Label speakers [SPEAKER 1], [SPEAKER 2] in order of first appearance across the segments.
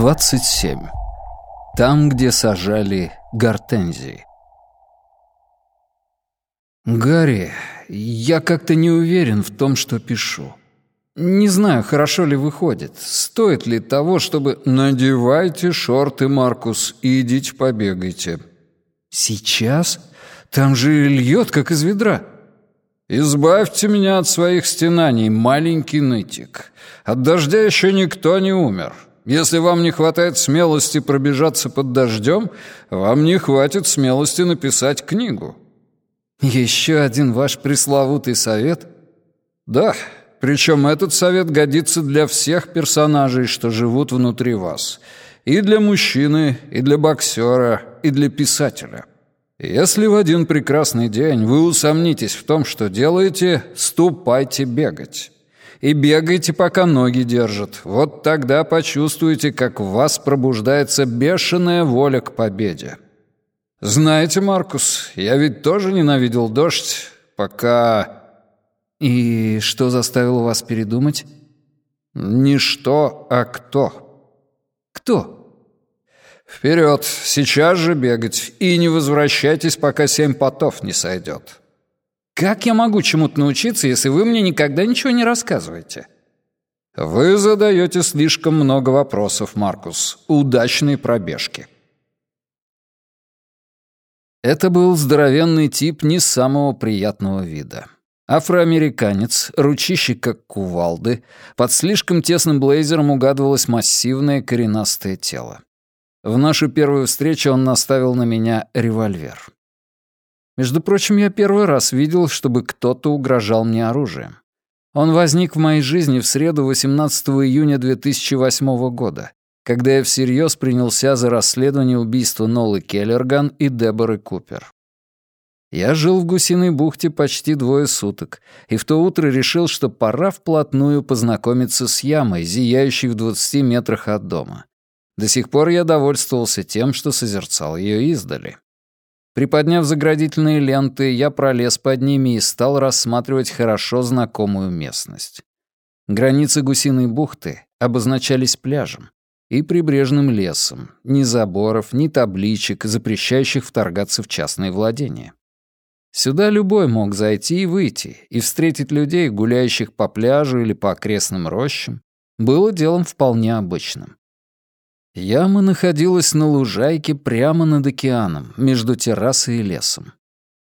[SPEAKER 1] 27. Там, где сажали гортензии. Гарри, я как-то не уверен в том, что пишу. Не знаю, хорошо ли выходит. Стоит ли того, чтобы... Надевайте шорты, Маркус, и идите побегайте. Сейчас? Там же льет, как из ведра. Избавьте меня от своих стенаний, маленький нытик. От дождя еще никто не умер. Если вам не хватает смелости пробежаться под дождем, вам не хватит смелости написать книгу. Еще один ваш пресловутый совет? Да, причем этот совет годится для всех персонажей, что живут внутри вас. И для мужчины, и для боксера, и для писателя. Если в один прекрасный день вы усомнитесь в том, что делаете, ступайте бегать. И бегайте, пока ноги держат. Вот тогда почувствуете, как в вас пробуждается бешеная воля к победе. Знаете, Маркус, я ведь тоже ненавидел дождь, пока... И что заставило вас передумать? Не что, а кто. Кто? Вперед, сейчас же бегать, и не возвращайтесь, пока семь потов не сойдет. Как я могу чему-то научиться, если вы мне никогда ничего не рассказываете? Вы задаете слишком много вопросов, Маркус. Удачной пробежки. Это был здоровенный тип не самого приятного вида. Афроамериканец, ручище как кувалды, под слишком тесным блейзером угадывалось массивное коренастое тело. В нашу первую встречу он наставил на меня револьвер. Между прочим, я первый раз видел, чтобы кто-то угрожал мне оружием. Он возник в моей жизни в среду 18 июня 2008 года, когда я всерьез принялся за расследование убийства Нолы Келлерган и Деборы Купер. Я жил в Гусиной бухте почти двое суток, и в то утро решил, что пора вплотную познакомиться с ямой, зияющей в 20 метрах от дома. До сих пор я довольствовался тем, что созерцал ее издали. Приподняв заградительные ленты, я пролез под ними и стал рассматривать хорошо знакомую местность. Границы Гусиной бухты обозначались пляжем и прибрежным лесом, ни заборов, ни табличек, запрещающих вторгаться в частные владения. Сюда любой мог зайти и выйти, и встретить людей, гуляющих по пляжу или по окрестным рощам, было делом вполне обычным. Яма находилась на лужайке прямо над океаном, между террасой и лесом.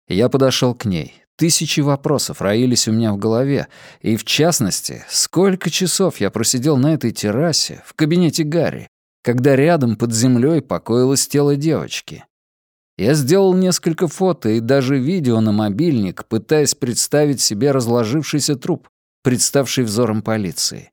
[SPEAKER 1] Я подошел к ней. Тысячи вопросов роились у меня в голове, и, в частности, сколько часов я просидел на этой террасе, в кабинете Гарри, когда рядом под землей покоилось тело девочки. Я сделал несколько фото и даже видео на мобильник, пытаясь представить себе разложившийся труп, представший взором полиции.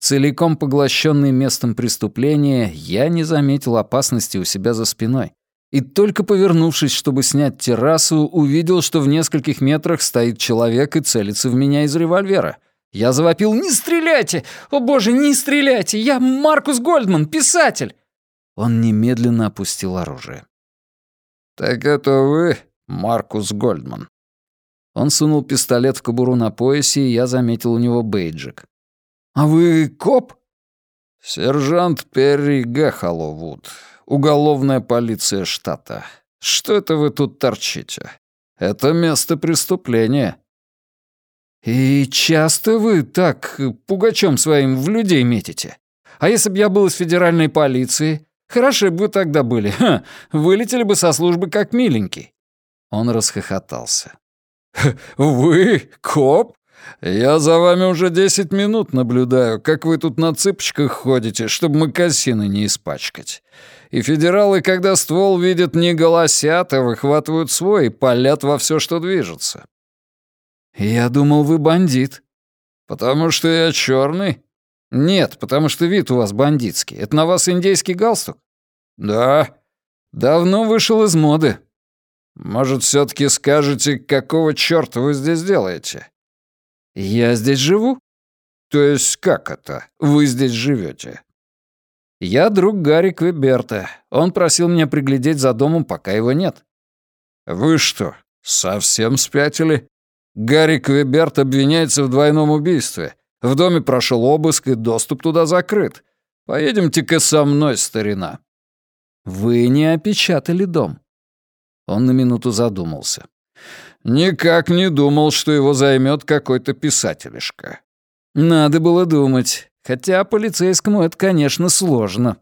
[SPEAKER 1] Целиком поглощенный местом преступления, я не заметил опасности у себя за спиной. И только повернувшись, чтобы снять террасу, увидел, что в нескольких метрах стоит человек и целится в меня из револьвера. Я завопил «Не стреляйте! О боже, не стреляйте! Я Маркус Гольдман, писатель!» Он немедленно опустил оружие. «Так это вы, Маркус Гольдман?» Он сунул пистолет в кобуру на поясе, и я заметил у него бейджик. «А вы коп?» «Сержант Перри Гэхоловуд, уголовная полиция штата. Что это вы тут торчите? Это место преступления». «И часто вы так пугачом своим в людей метите? А если бы я был из федеральной полиции? Хороши бы вы тогда были. Ха, вылетели бы со службы как миленький». Он расхохотался. «Вы коп? «Я за вами уже десять минут наблюдаю, как вы тут на цыпочках ходите, чтобы макасины не испачкать. И федералы, когда ствол видят, не голосят, а выхватывают свой и палят во все, что движется». «Я думал, вы бандит». «Потому что я черный?» «Нет, потому что вид у вас бандитский. Это на вас индейский галстук?» «Да». «Давно вышел из моды». «Может, все таки скажете, какого чёрта вы здесь делаете?» «Я здесь живу?» «То есть как это? Вы здесь живете?» «Я друг Гарри Квеберта. Он просил меня приглядеть за домом, пока его нет». «Вы что, совсем спятили? Гарри Квеберт обвиняется в двойном убийстве. В доме прошел обыск, и доступ туда закрыт. Поедемте-ка со мной, старина».
[SPEAKER 2] «Вы не опечатали дом».
[SPEAKER 1] Он на минуту задумался. «Никак не думал, что его займет какой-то писателишка».
[SPEAKER 2] «Надо было думать. Хотя полицейскому это, конечно, сложно».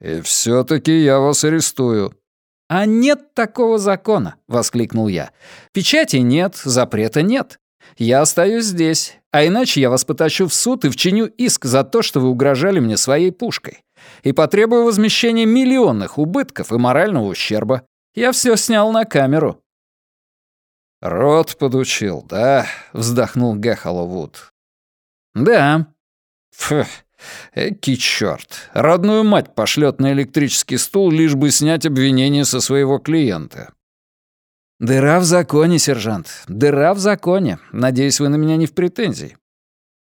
[SPEAKER 1] «И все таки я вас арестую».
[SPEAKER 2] «А нет такого закона!» — воскликнул я. «Печати нет, запрета нет. Я остаюсь здесь, а иначе я вас потащу в суд и вчиню иск за то, что вы угрожали мне своей пушкой. И потребую возмещения миллионных убытков и морального ущерба. Я все снял на камеру».
[SPEAKER 1] «Рот подучил, да?» — вздохнул Гэхоловуд.
[SPEAKER 2] «Да».
[SPEAKER 1] «Фух, Эки чёрт. Родную мать пошлет на электрический стул, лишь бы снять обвинение со своего клиента.
[SPEAKER 2] «Дыра в законе, сержант. Дыра в законе. Надеюсь, вы на меня не в претензии».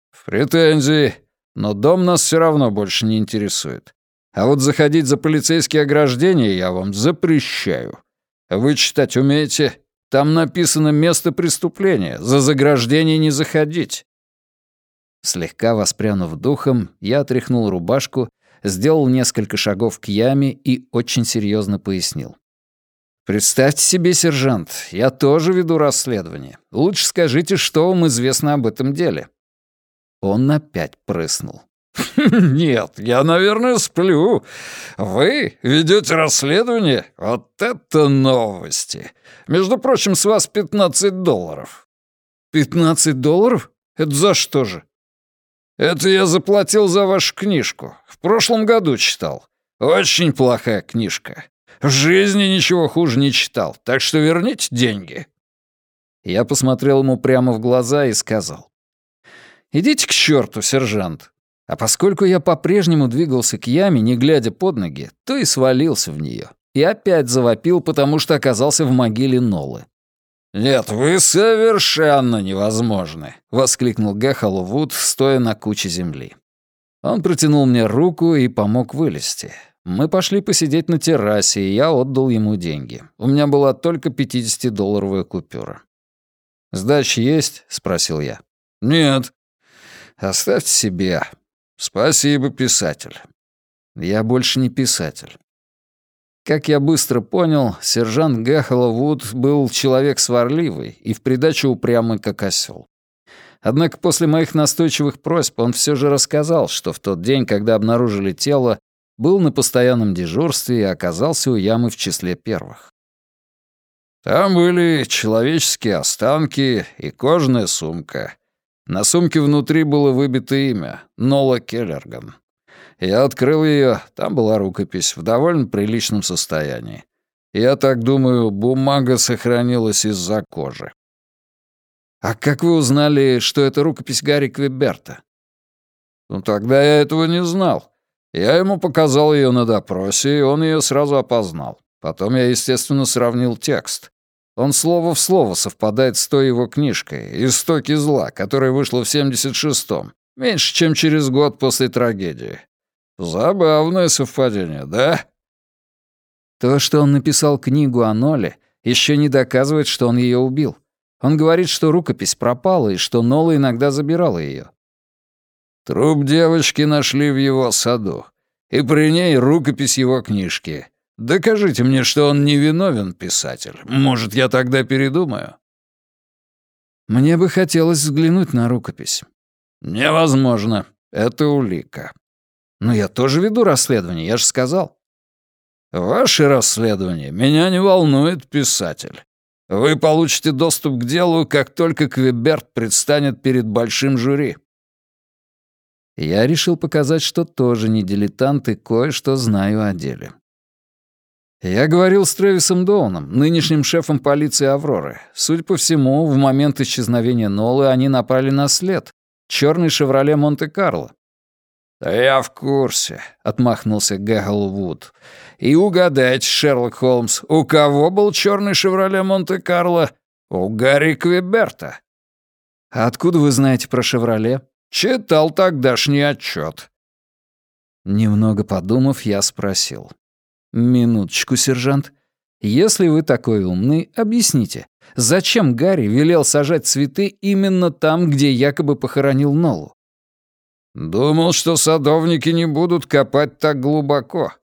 [SPEAKER 1] «В претензии. Но дом нас все равно больше не интересует. А вот заходить за полицейские ограждения я вам запрещаю. Вы читать умеете? Там написано место преступления. За заграждение не заходить.
[SPEAKER 2] Слегка воспрянув духом, я отряхнул рубашку, сделал несколько шагов к яме и очень серьезно пояснил. «Представьте себе, сержант, я тоже веду расследование. Лучше скажите, что вам известно об этом деле». Он опять прыснул.
[SPEAKER 1] «Нет, я, наверное, сплю. Вы ведете расследование? Вот это новости! Между прочим, с вас 15 долларов».
[SPEAKER 2] «15 долларов? Это за что же?»
[SPEAKER 1] «Это я заплатил за вашу книжку. В прошлом году читал. Очень плохая книжка. В жизни ничего хуже не читал, так что верните деньги».
[SPEAKER 2] Я посмотрел ему прямо в глаза и сказал. «Идите к черту, сержант». А поскольку я по-прежнему двигался к яме, не глядя под ноги, то и свалился в нее. И опять завопил, потому что оказался в могиле Нолы.
[SPEAKER 1] «Нет, вы совершенно невозможны!» — воскликнул Гэхало Вуд, стоя на куче земли.
[SPEAKER 2] Он протянул мне руку и помог вылезти. Мы пошли посидеть на террасе, и я отдал ему деньги. У меня была только 50-долларовая купюра. «Сдача есть?» — спросил я.
[SPEAKER 1] «Нет». «Оставьте себе. Спасибо, писатель».
[SPEAKER 2] «Я больше не писатель. Как я быстро понял, сержант Гэхелла Вуд был человек сварливый и в придачу упрямый, как осел. Однако после моих настойчивых просьб он все же рассказал, что в тот день, когда обнаружили тело, был на постоянном дежурстве и оказался у ямы в числе первых.
[SPEAKER 1] Там были человеческие останки и кожаная сумка. На сумке внутри было выбито имя — Нола Келлерган. Я открыл ее, там была рукопись в довольно приличном состоянии. Я так думаю, бумага сохранилась из-за кожи.
[SPEAKER 2] «А как вы узнали, что это рукопись Гарри Квеберта?»
[SPEAKER 1] «Ну, тогда я этого не знал. Я ему показал ее на допросе, и он ее сразу опознал. Потом я, естественно, сравнил текст. Он слово в слово совпадает с той его книжкой «Истоки зла», которая вышла в 76-м, меньше, чем через год после трагедии. Забавное совпадение, да?
[SPEAKER 2] То, что он написал книгу о Ноле, еще не доказывает, что он ее убил. Он говорит, что рукопись пропала и что Нола иногда забирала ее.
[SPEAKER 1] Труп девочки нашли в его саду. И при ней рукопись его книжки. Докажите мне, что он невиновен, писатель. Может, я тогда передумаю?
[SPEAKER 2] Мне бы хотелось взглянуть на рукопись.
[SPEAKER 1] Невозможно. Это улика.
[SPEAKER 2] Но я тоже веду расследование, я же сказал.
[SPEAKER 1] Ваше расследование меня не волнует, писатель. Вы получите доступ к делу, как только Квеберт предстанет перед большим жюри.
[SPEAKER 2] Я решил показать, что тоже не дилетант и кое-что знаю о деле. Я говорил с Трэвисом Доуном, нынешним шефом полиции Авроры. Судя по всему, в момент исчезновения Нолы они напали на след. Черный «Шевроле Монте-Карло».
[SPEAKER 1] «Да я в курсе», — отмахнулся Гэгл Вуд. «И угадайте, Шерлок Холмс, у кого был черный «Шевроле Монте-Карло»? У Гарри Квеберта».
[SPEAKER 2] «А откуда вы знаете про «Шевроле»?»
[SPEAKER 1] «Читал тогдашний отчет.
[SPEAKER 2] Немного подумав, я спросил. «Минуточку, сержант. Если вы такой умный, объясните, зачем Гарри велел сажать цветы именно там, где якобы похоронил Нолу? «Думал, что садовники не будут копать так глубоко».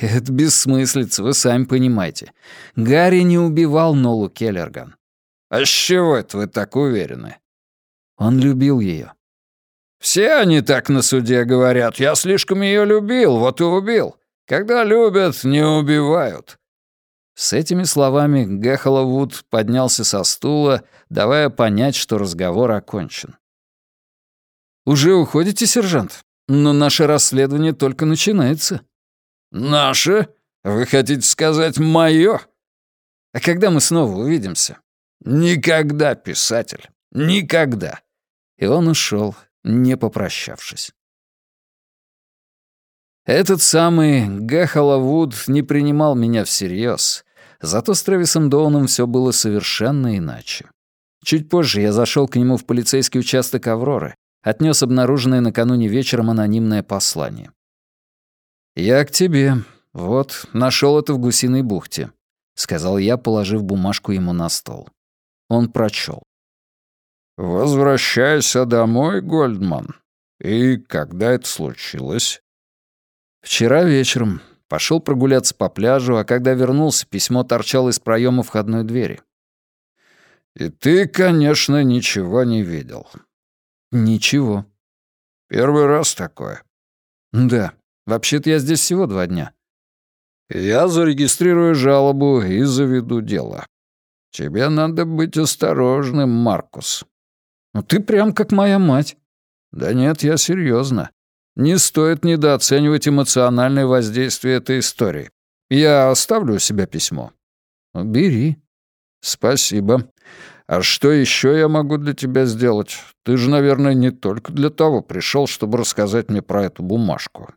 [SPEAKER 1] «Это бессмыслица, вы сами понимаете. Гарри не убивал Нолу Келлерган».
[SPEAKER 2] «А с чего это вы так уверены?»
[SPEAKER 1] Он любил ее.
[SPEAKER 2] «Все они так на суде говорят. Я слишком ее любил, вот и убил. Когда любят, не убивают».
[SPEAKER 1] С этими словами Гэхола Вуд поднялся со стула, давая понять, что разговор окончен. «Уже уходите, сержант? Но наше расследование только начинается».
[SPEAKER 2] «Наше? Вы хотите сказать моё?»
[SPEAKER 1] «А когда мы снова увидимся?»
[SPEAKER 2] «Никогда, писатель. Никогда».
[SPEAKER 1] И он ушел, не попрощавшись. Этот самый Гэхола Вуд не принимал меня всерьез, зато с Трэвисом Доуном все было совершенно иначе. Чуть позже я зашел к нему в полицейский участок «Авроры», отнес обнаруженное накануне вечером анонимное послание. «Я к тебе. Вот, нашел это в гусиной бухте», — сказал я, положив бумажку ему на стол. Он прочел.
[SPEAKER 2] «Возвращайся домой, Гольдман. И когда это случилось?»
[SPEAKER 1] «Вчера вечером. Пошел прогуляться по пляжу, а когда вернулся, письмо торчало из проема входной двери».
[SPEAKER 2] «И ты, конечно, ничего не видел».
[SPEAKER 1] «Ничего».
[SPEAKER 2] «Первый раз такое?»
[SPEAKER 1] «Да. Вообще-то я здесь всего два дня».
[SPEAKER 2] «Я зарегистрирую жалобу и заведу дело. Тебе надо быть осторожным, Маркус.
[SPEAKER 1] Ну ты прям как моя мать.
[SPEAKER 2] Да нет, я серьезно. Не стоит недооценивать эмоциональное воздействие этой истории. Я оставлю у себя письмо.
[SPEAKER 1] Бери.
[SPEAKER 2] Спасибо. А что еще я могу для тебя сделать? Ты же, наверное, не только для того пришел, чтобы рассказать мне про эту бумажку.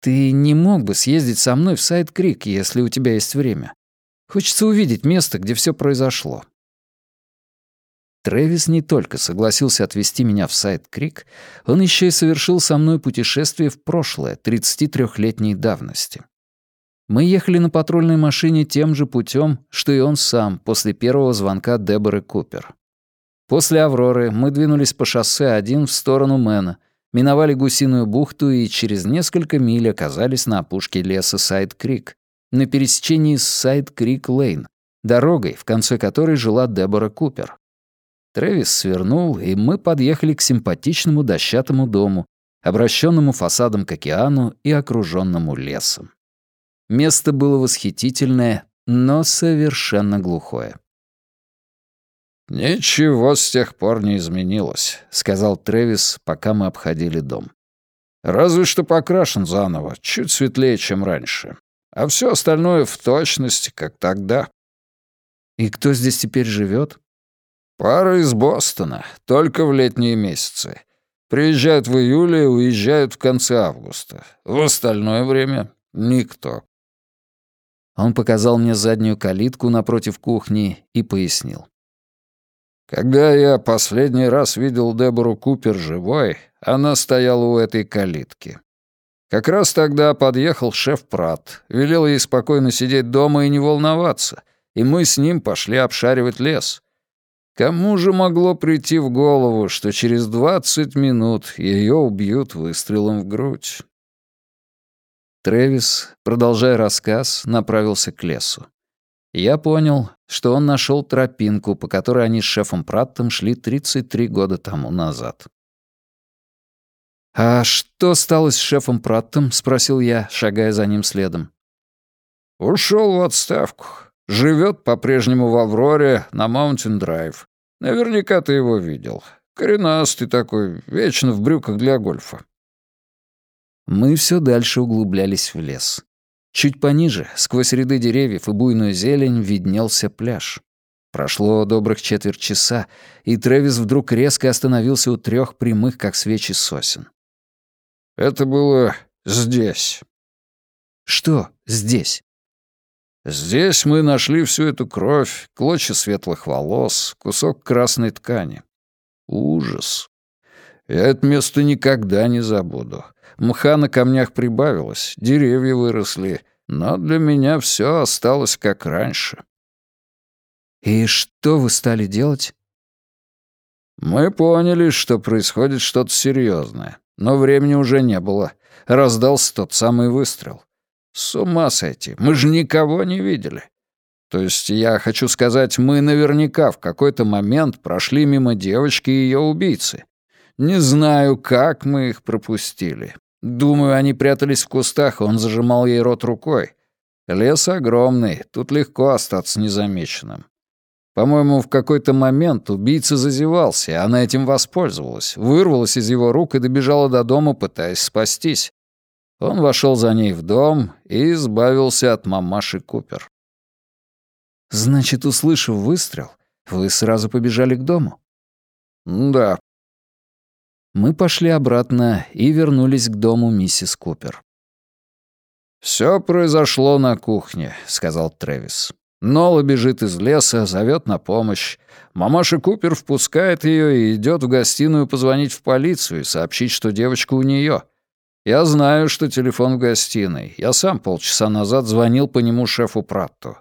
[SPEAKER 1] Ты не мог бы съездить со мной в Сайд-Крик, если у тебя есть время. Хочется увидеть место, где все произошло. Трэвис не только согласился отвезти меня в Сайд-Крик, он еще и совершил со мной путешествие в прошлое, 33-летней давности. Мы ехали на патрульной машине тем же путем, что и он сам после первого звонка Деборы Купер. После «Авроры» мы двинулись по шоссе один в сторону Мэна, миновали Гусиную бухту и через несколько миль оказались на опушке леса Сайд-Крик, на пересечении с Сайд-Крик-Лейн, дорогой, в конце которой жила Дебора Купер. Трэвис свернул, и мы подъехали к симпатичному дощатому дому, обращенному фасадом к океану и окруженному лесом. Место было восхитительное, но совершенно глухое.
[SPEAKER 2] «Ничего с тех пор не изменилось», — сказал Трэвис, пока мы обходили дом. «Разве что покрашен заново, чуть светлее, чем раньше. А все остальное в точности, как тогда».
[SPEAKER 1] «И кто здесь теперь живет?
[SPEAKER 2] Пара из Бостона, только в летние месяцы. Приезжают в июле и уезжают в конце августа. В остальное время — никто.
[SPEAKER 1] Он показал мне заднюю калитку напротив кухни и пояснил.
[SPEAKER 2] Когда я последний раз видел Дебору Купер живой, она стояла у этой калитки. Как раз тогда подъехал шеф Прат, велел ей спокойно сидеть дома и не волноваться, и мы с ним пошли обшаривать лес. Кому же могло прийти в голову, что через двадцать минут ее убьют выстрелом в грудь?
[SPEAKER 1] Трэвис, продолжая рассказ, направился к лесу. Я понял, что он нашел тропинку, по которой они с шефом Праттом шли 33 года тому назад. «А что стало с шефом Праттом?» — спросил я, шагая за ним следом.
[SPEAKER 2] Ушел в отставку. Живет по-прежнему в Авроре на Маунтин-Драйв. Наверняка ты его видел. Коренастый такой, вечно в брюках для гольфа.
[SPEAKER 1] Мы все дальше углублялись в лес. Чуть пониже, сквозь ряды деревьев и буйную зелень, виднелся пляж. Прошло добрых четверть часа, и Трэвис вдруг резко остановился у трех прямых, как свечи, сосен.
[SPEAKER 2] «Это было здесь».
[SPEAKER 1] «Что здесь?»
[SPEAKER 2] Здесь мы нашли всю эту кровь, клочья светлых волос, кусок красной ткани. Ужас. Я это место никогда не забуду. Мха на камнях прибавилось, деревья выросли, но для меня все осталось как раньше.
[SPEAKER 1] «И что вы стали делать?»
[SPEAKER 2] Мы поняли, что происходит что-то серьезное, но времени уже не было. Раздался тот самый выстрел. С ума сойти, мы же никого не видели. То есть я хочу сказать, мы наверняка в какой-то момент прошли мимо девочки и ее убийцы. Не знаю, как мы их пропустили. Думаю, они прятались в кустах, он зажимал ей рот рукой. Лес огромный, тут легко остаться незамеченным. По-моему, в какой-то момент убийца зазевался, и она этим воспользовалась, вырвалась из его рук и добежала до дома, пытаясь спастись. Он вошел за ней в дом и избавился от мамаши Купер.
[SPEAKER 1] «Значит, услышав выстрел, вы сразу побежали к дому?»
[SPEAKER 2] «Да».
[SPEAKER 1] Мы пошли обратно и вернулись к дому миссис Купер.
[SPEAKER 2] «Всё произошло на кухне», — сказал Трэвис. Нола бежит из леса, зовет на помощь. Мамаша Купер впускает ее и идет в гостиную позвонить в полицию и сообщить, что девочка у нее. Я знаю, что телефон в гостиной. Я сам полчаса назад звонил по нему шефу Пратту.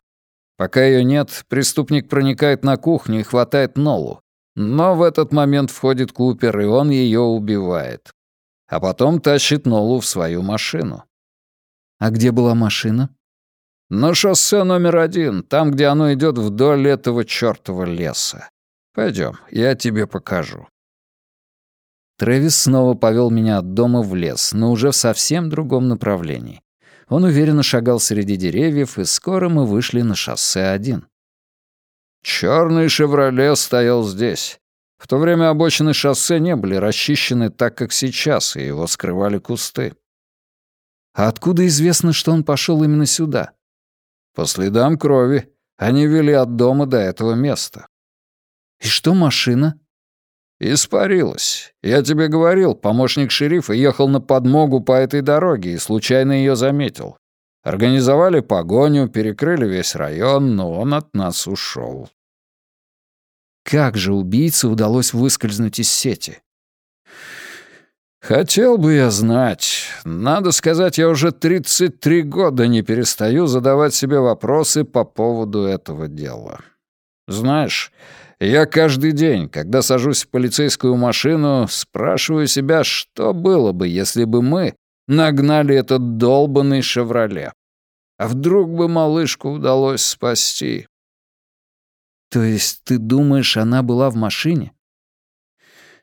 [SPEAKER 2] Пока ее нет, преступник проникает на кухню и хватает Нолу. Но в этот момент входит Купер, и он ее убивает. А потом тащит Нолу в свою машину.
[SPEAKER 1] А где была машина?
[SPEAKER 2] На шоссе номер один, там, где оно идет вдоль этого чёртова леса. Пойдем, я тебе покажу».
[SPEAKER 1] Трэвис снова повел меня от дома в лес, но уже в совсем другом направлении. Он уверенно шагал среди деревьев, и скоро мы вышли на шоссе один.
[SPEAKER 2] Чёрный «Шевроле» стоял здесь. В то время обочины шоссе не были расчищены так, как сейчас, и его скрывали кусты.
[SPEAKER 1] А откуда известно, что он пошел именно сюда?
[SPEAKER 2] По следам крови. Они вели от дома до этого места.
[SPEAKER 1] И что машина?
[SPEAKER 2] Испарилась. Я тебе говорил, помощник шерифа ехал на подмогу по этой дороге и случайно ее заметил. Организовали погоню, перекрыли весь район, но он от нас ушел.
[SPEAKER 1] Как же убийце удалось выскользнуть из сети?
[SPEAKER 2] Хотел бы я знать. Надо сказать, я уже 33 года не перестаю задавать себе вопросы по поводу этого дела. Знаешь, я каждый день, когда сажусь в полицейскую машину, спрашиваю себя, что было бы, если бы мы нагнали этот долбанный «Шевроле». А вдруг бы малышку удалось спасти?
[SPEAKER 1] То есть ты думаешь, она была в машине?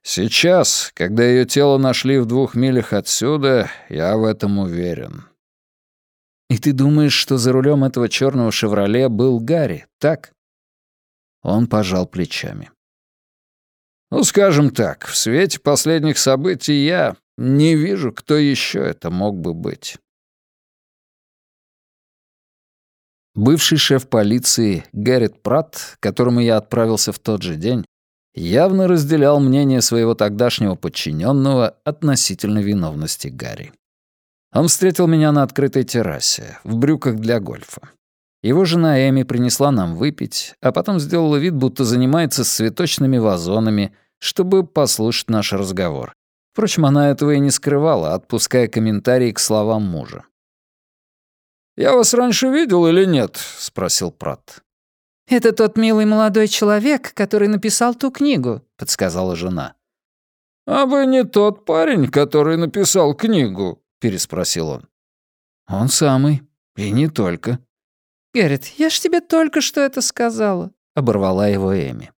[SPEAKER 2] Сейчас, когда ее тело нашли в двух милях отсюда, я в этом уверен.
[SPEAKER 1] И ты думаешь, что за рулем этого черного «Шевроле» был Гарри, так? Он пожал плечами.
[SPEAKER 2] Ну, скажем так, в свете последних событий я не вижу, кто еще это мог бы быть.
[SPEAKER 1] Бывший шеф полиции Гэррит Пратт, которому я отправился в тот же день, явно разделял мнение своего тогдашнего подчиненного относительно виновности Гарри. Он встретил меня на открытой террасе, в брюках для гольфа. Его жена Эми принесла нам выпить, а потом сделала вид, будто занимается с цветочными вазонами, чтобы послушать наш разговор. Впрочем, она этого и не скрывала, отпуская комментарии к словам мужа.
[SPEAKER 2] «Я вас раньше видел или нет?» — спросил Пратт.
[SPEAKER 3] «Это тот милый молодой человек, который написал ту книгу», — подсказала жена.
[SPEAKER 2] «А вы не тот парень, который написал книгу?» — переспросил он.
[SPEAKER 1] «Он самый. И не только».
[SPEAKER 3] «Гэррит, я ж тебе только что это сказала», — оборвала его Эми.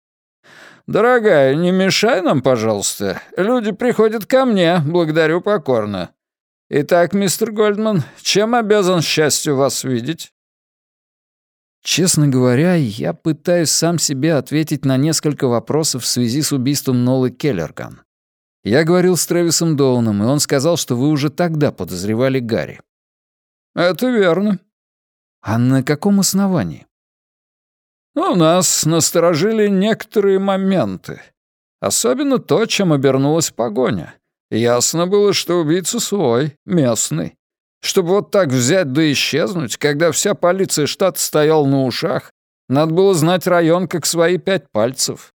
[SPEAKER 2] «Дорогая, не мешай нам, пожалуйста. Люди приходят ко мне, благодарю покорно. Итак, мистер Гольдман, чем обязан счастью вас видеть?»
[SPEAKER 1] Честно говоря, я пытаюсь сам себе ответить на несколько вопросов в связи с убийством Нолы Келлерган. Я говорил с Трэвисом Доуном, и он сказал, что вы уже тогда подозревали Гарри.
[SPEAKER 2] Это верно.
[SPEAKER 1] А на каком основании?
[SPEAKER 2] У нас насторожили некоторые моменты. Особенно то, чем обернулась погоня. Ясно было, что убийца свой, местный. Чтобы вот так взять да исчезнуть, когда вся полиция штата стояла на ушах, надо было знать район как свои пять пальцев.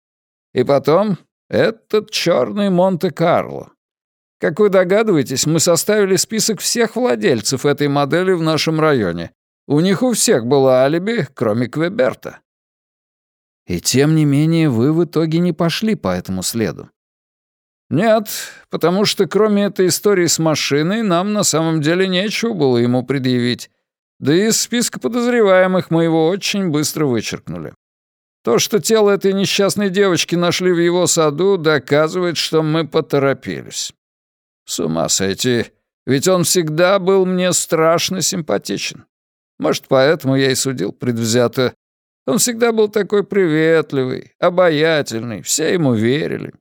[SPEAKER 2] И потом этот черный Монте-Карло. Как вы догадываетесь, мы составили список всех владельцев этой модели в нашем районе. У них у всех было алиби, кроме Квеберта.
[SPEAKER 1] И тем не менее вы в итоге не пошли по этому следу.
[SPEAKER 2] Нет, потому что кроме этой истории с машиной нам на самом деле нечего было ему предъявить. Да и из списка подозреваемых мы его очень быстро вычеркнули. То, что тело этой несчастной девочки нашли в его саду, доказывает, что мы поторопились. С ума сойти, ведь он всегда был мне страшно симпатичен. Может, поэтому я и судил предвзято. Он всегда был такой приветливый, обаятельный, все ему верили.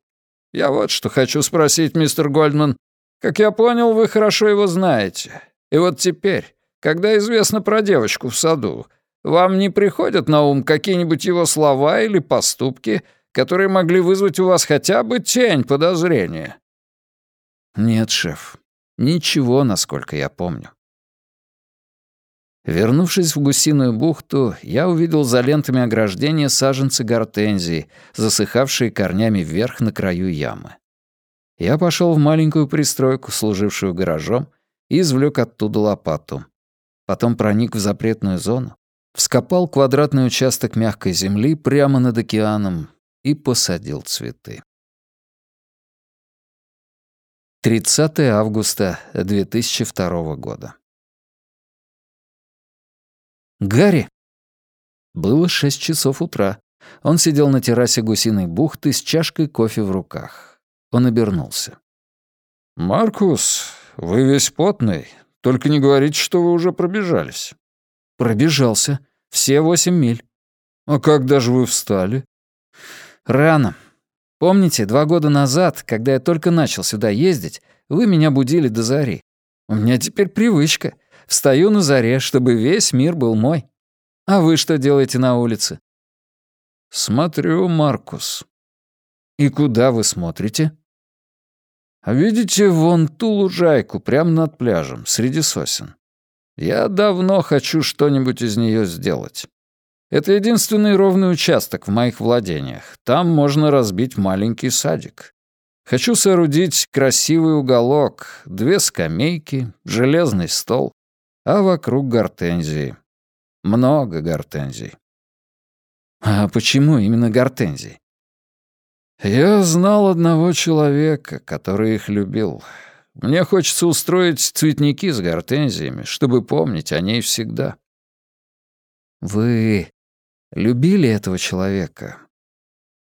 [SPEAKER 2] Я вот что хочу спросить, мистер Гольдман. Как я понял, вы хорошо его знаете. И вот теперь, когда известно про девочку в саду, вам не приходят на ум какие-нибудь его слова или поступки, которые могли вызвать у вас хотя бы тень подозрения?»
[SPEAKER 1] «Нет, шеф, ничего, насколько я помню». Вернувшись в гусиную бухту, я увидел за лентами ограждения саженцы гортензии, засыхавшие корнями вверх на краю ямы. Я пошел в маленькую пристройку, служившую гаражом, и извлек оттуда лопату. Потом проник в запретную зону, вскопал квадратный участок мягкой земли прямо над океаном и посадил цветы. 30 августа 2002 года. «Гарри!» Было шесть часов утра. Он сидел на террасе гусиной бухты с чашкой кофе в руках. Он обернулся.
[SPEAKER 2] «Маркус, вы весь потный. Только не говорите, что вы уже пробежались».
[SPEAKER 1] «Пробежался. Все восемь миль».
[SPEAKER 2] «А когда же вы встали?»
[SPEAKER 1] «Рано. Помните, два года назад, когда я только начал сюда ездить, вы меня будили до зари. У меня теперь привычка. Встаю на заре, чтобы весь мир был мой. А вы что делаете на улице?»
[SPEAKER 2] «Смотрю, Маркус».
[SPEAKER 1] «И куда вы смотрите?»
[SPEAKER 2] «А видите вон ту лужайку прямо над пляжем, среди сосен? Я давно хочу что-нибудь из нее сделать. Это единственный ровный участок в моих владениях. Там можно разбить маленький садик. Хочу соорудить красивый уголок, две скамейки, железный стол, а вокруг гортензии. Много гортензий.
[SPEAKER 1] А почему именно гортензии?
[SPEAKER 2] Я знал одного человека, который их любил. Мне хочется устроить цветники с гортензиями, чтобы помнить о ней всегда.
[SPEAKER 1] Вы любили этого человека?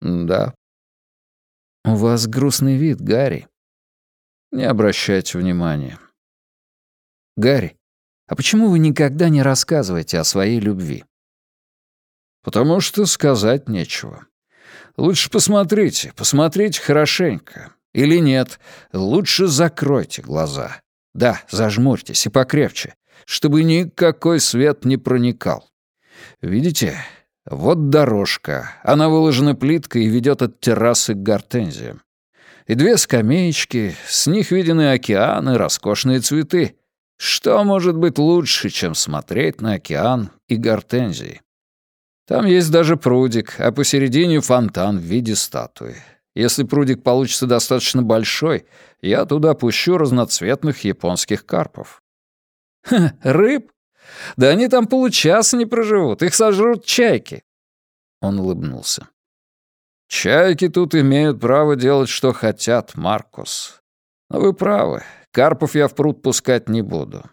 [SPEAKER 2] Да.
[SPEAKER 1] У вас грустный вид, Гарри.
[SPEAKER 2] Не обращайте внимания.
[SPEAKER 1] Гарри, а почему вы никогда не рассказываете о своей любви?
[SPEAKER 2] Потому что сказать нечего. Лучше посмотрите, посмотрите хорошенько. Или нет, лучше закройте глаза. Да, зажмурьтесь и покрепче, чтобы никакой свет не проникал. Видите, вот дорожка. Она выложена плиткой и ведет от террасы к гортензиям. И две скамеечки, с них видны океаны, роскошные цветы. Что может быть лучше, чем смотреть на океан и гортензии? Там есть даже прудик, а посередине фонтан в виде статуи. Если прудик получится достаточно большой, я туда пущу разноцветных японских карпов.
[SPEAKER 1] Ха, рыб? Да они там получаса не проживут, их сожрут чайки.
[SPEAKER 2] Он улыбнулся. Чайки тут имеют право делать, что хотят, Маркус. Но вы правы, карпов я в пруд пускать не буду.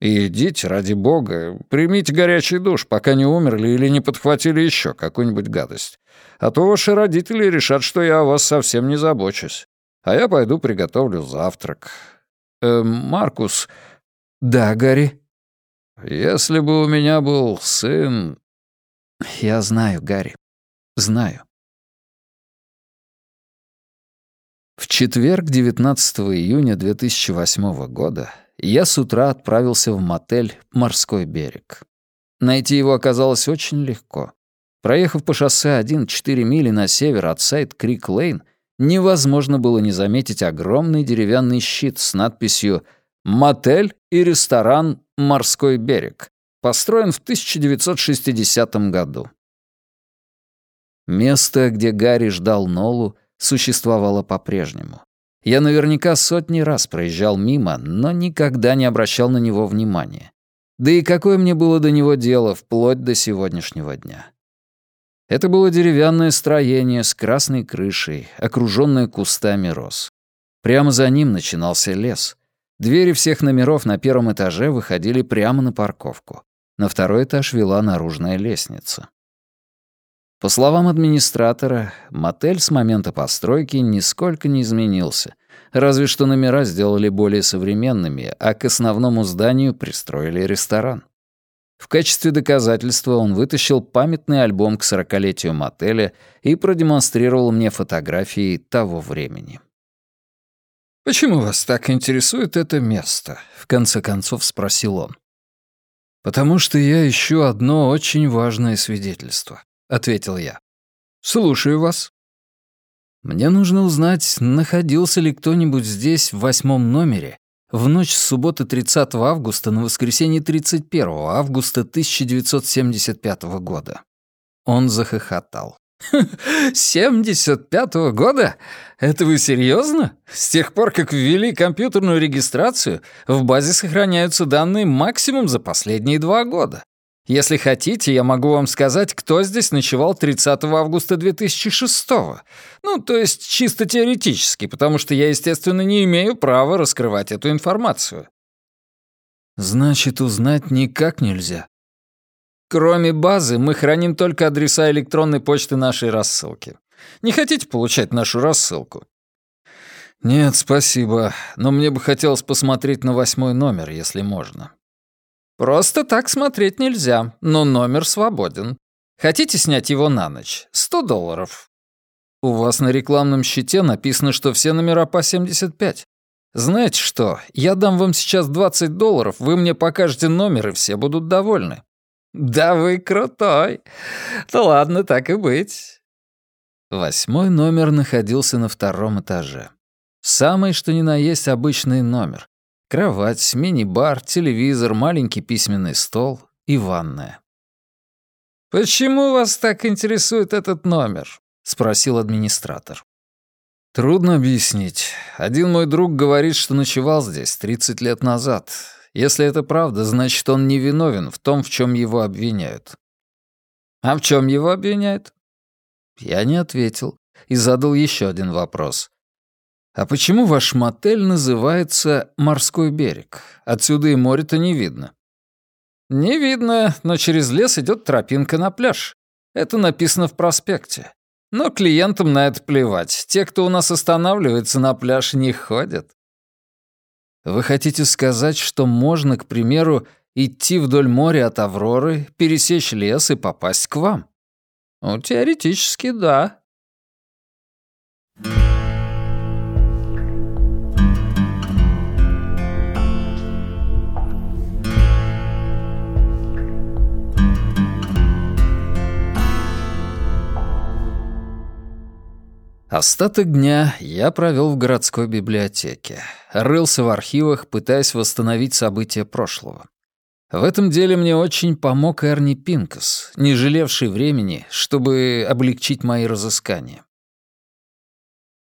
[SPEAKER 2] И идите, ради бога, примите горячий душ, пока не умерли или не подхватили еще какую-нибудь гадость. А то ваши родители решат, что я о вас совсем не забочусь. А я пойду приготовлю завтрак. Э, Маркус...
[SPEAKER 1] Да, Гарри?
[SPEAKER 2] Если бы у меня был сын...
[SPEAKER 1] Я знаю, Гарри. Знаю. В четверг, 19 июня 2008 года, я с утра отправился в мотель «Морской берег». Найти его оказалось очень легко. Проехав по шоссе 1-4 мили на север от Сайт-Крик-Лейн, невозможно было не заметить огромный деревянный щит с надписью «Мотель и ресторан «Морской берег», построен в 1960 году. Место, где Гарри ждал Нолу, существовало по-прежнему. Я наверняка сотни раз проезжал мимо, но никогда не обращал на него внимания. Да и какое мне было до него дело вплоть до сегодняшнего дня? Это было деревянное строение с красной крышей, окружённое кустами роз. Прямо за ним начинался лес. Двери всех номеров на первом этаже выходили прямо на парковку. На второй этаж вела наружная лестница. По словам администратора, мотель с момента постройки нисколько не изменился, разве что номера сделали более современными, а к основному зданию пристроили ресторан. В качестве доказательства он вытащил памятный альбом к сорокалетию мотеля и продемонстрировал мне фотографии того времени. «Почему вас так интересует это место?» — в конце концов спросил он. «Потому что я ищу одно очень важное свидетельство», — ответил я. «Слушаю вас». Мне нужно узнать, находился ли кто-нибудь здесь в восьмом номере в ночь с субботы 30 августа на воскресенье 31 августа 1975 года. Он захохотал. «Семьдесят пятого года? Это вы серьезно? С тех пор, как ввели компьютерную регистрацию, в базе сохраняются данные максимум за последние два года. Если хотите, я могу вам сказать, кто здесь ночевал 30 августа 2006 -го. Ну, то есть чисто теоретически, потому что я, естественно, не имею права раскрывать эту информацию. Значит, узнать никак нельзя. Кроме базы, мы храним только адреса электронной почты нашей рассылки. Не хотите получать нашу рассылку? Нет, спасибо, но мне бы хотелось посмотреть на восьмой номер, если можно. Просто так смотреть нельзя, но номер свободен. Хотите снять его на ночь? Сто долларов. У вас на рекламном щите написано, что все номера по 75. Знаете что, я дам вам сейчас 20 долларов, вы мне покажете номер, и все будут довольны. Да вы крутой. Ну ладно, так и быть. Восьмой номер находился на втором этаже. Самый что ни на есть обычный номер. Кровать, мини-бар, телевизор, маленький письменный стол и ванная. «Почему вас так интересует этот номер?» — спросил администратор. «Трудно объяснить. Один мой друг говорит, что ночевал здесь 30 лет назад. Если это правда, значит, он не виновен в том, в чем его обвиняют». «А в чем его обвиняют?» Я не ответил и задал еще один вопрос. «А почему ваш мотель называется «Морской берег»? Отсюда и море-то не видно». «Не видно, но через лес идет тропинка на пляж. Это написано в проспекте. Но клиентам на это плевать. Те, кто у нас останавливается на пляж, не ходят». «Вы хотите сказать, что можно, к примеру, идти вдоль моря от Авроры, пересечь лес и попасть к вам?» «Ну, теоретически, да». Thank Остаток дня я провел в городской библиотеке. Рылся в архивах, пытаясь восстановить события прошлого. В этом деле мне очень помог Эрни Пинкас, не жалевший времени, чтобы облегчить мои разыскания.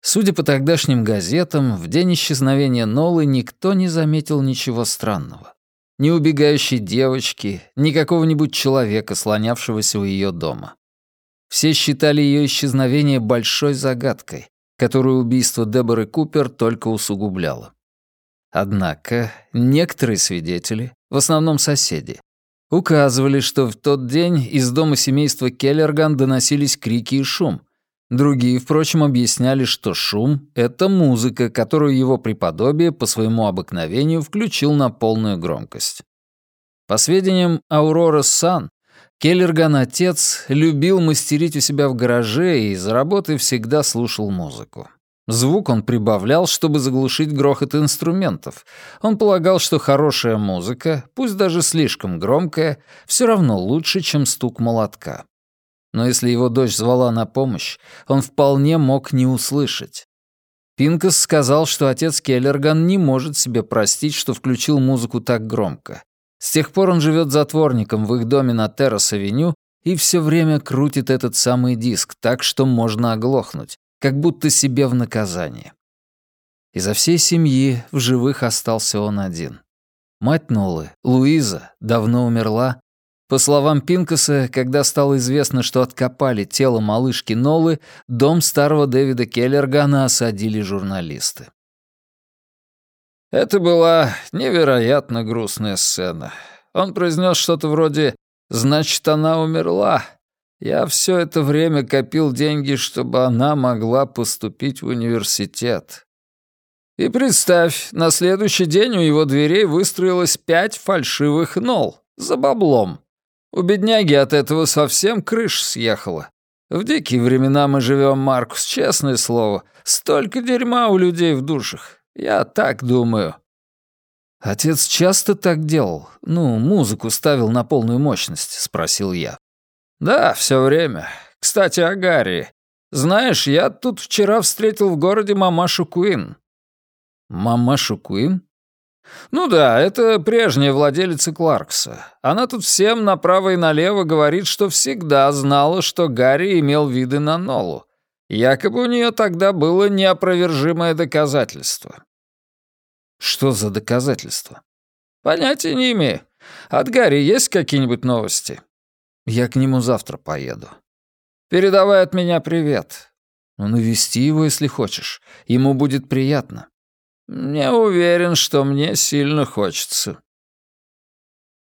[SPEAKER 1] Судя по тогдашним газетам, в день исчезновения Нолы никто не заметил ничего странного. Ни убегающей девочки, ни какого-нибудь человека, слонявшегося у ее дома. Все считали ее исчезновение большой загадкой, которую убийство Деборы Купер только усугубляло. Однако некоторые свидетели, в основном соседи, указывали, что в тот день из дома семейства Келлерган доносились крики и шум. Другие, впрочем, объясняли, что шум — это музыка, которую его преподобие по своему обыкновению включил на полную громкость. По сведениям Аурора Сан, Келлерган отец любил мастерить у себя в гараже и за работой всегда слушал музыку. Звук он прибавлял, чтобы заглушить грохот инструментов. Он полагал, что хорошая музыка, пусть даже слишком громкая, все равно лучше, чем стук молотка. Но если его дочь звала на помощь, он вполне мог не услышать. Пинкас сказал, что отец Келлерган не может себе простить, что включил музыку так громко. С тех пор он живет затворником в их доме на Террас-авеню и все время крутит этот самый диск так, что можно оглохнуть, как будто себе в наказание. Изо всей семьи в живых остался он один. Мать Нолы, Луиза, давно умерла, По словам Пинкаса, когда стало известно, что откопали тело малышки Нолы, дом старого Дэвида Келлергана осадили журналисты. Это была невероятно грустная сцена. Он произнес что-то вроде «Значит, она умерла». Я все это время копил деньги, чтобы она могла поступить в университет. И представь, на следующий день у его дверей выстроилось пять фальшивых нол за баблом. У бедняги от этого совсем крыша съехала. В дикие времена мы живем, Маркус, честное слово. Столько дерьма у людей в душах. Я так думаю. Отец часто так делал? Ну, музыку ставил на полную мощность, спросил я. Да, все время. Кстати, о Гарри. Знаешь, я тут вчера встретил в городе мамашу Куин. Мамашу Куин? «Ну да, это прежняя владелица Кларкса. Она тут всем направо и налево говорит, что всегда знала, что Гарри имел виды на Нолу. Якобы у нее тогда было неопровержимое доказательство». «Что за доказательство?» «Понятия не имею. От Гарри есть какие-нибудь новости?» «Я к нему завтра поеду». «Передавай от меня привет». «Ну, навести его, если хочешь. Ему будет приятно». «Не уверен, что мне сильно хочется».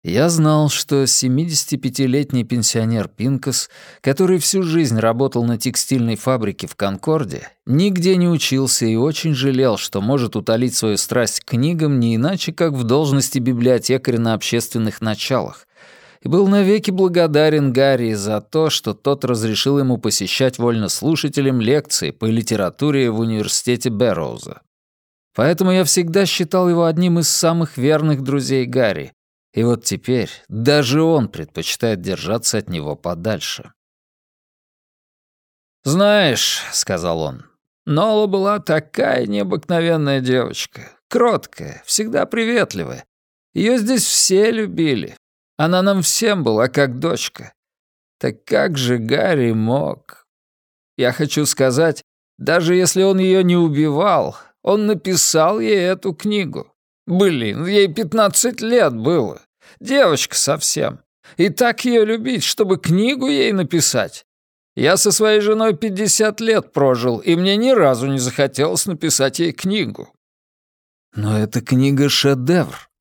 [SPEAKER 1] Я знал, что 75-летний пенсионер Пинкас, который всю жизнь работал на текстильной фабрике в Конкорде, нигде не учился и очень жалел, что может утолить свою страсть к книгам не иначе, как в должности библиотекаря на общественных началах, и был навеки благодарен Гарри за то, что тот разрешил ему посещать вольнослушателям лекции по литературе в университете Бэрроуза. Поэтому я всегда считал его одним из самых верных друзей Гарри. И вот теперь даже он предпочитает держаться от него подальше. «Знаешь», — сказал он, — «Нола была такая необыкновенная девочка, кроткая, всегда приветливая. Ее здесь все любили. Она нам всем была как дочка. Так как же Гарри мог? Я хочу сказать, даже если он ее не убивал, он написал ей эту книгу. Блин, ей 15 лет было. Девочка совсем. И так ее любить, чтобы книгу ей написать. Я со своей женой 50 лет прожил, и мне ни разу не захотелось написать ей книгу. Но эта книга — шедевр.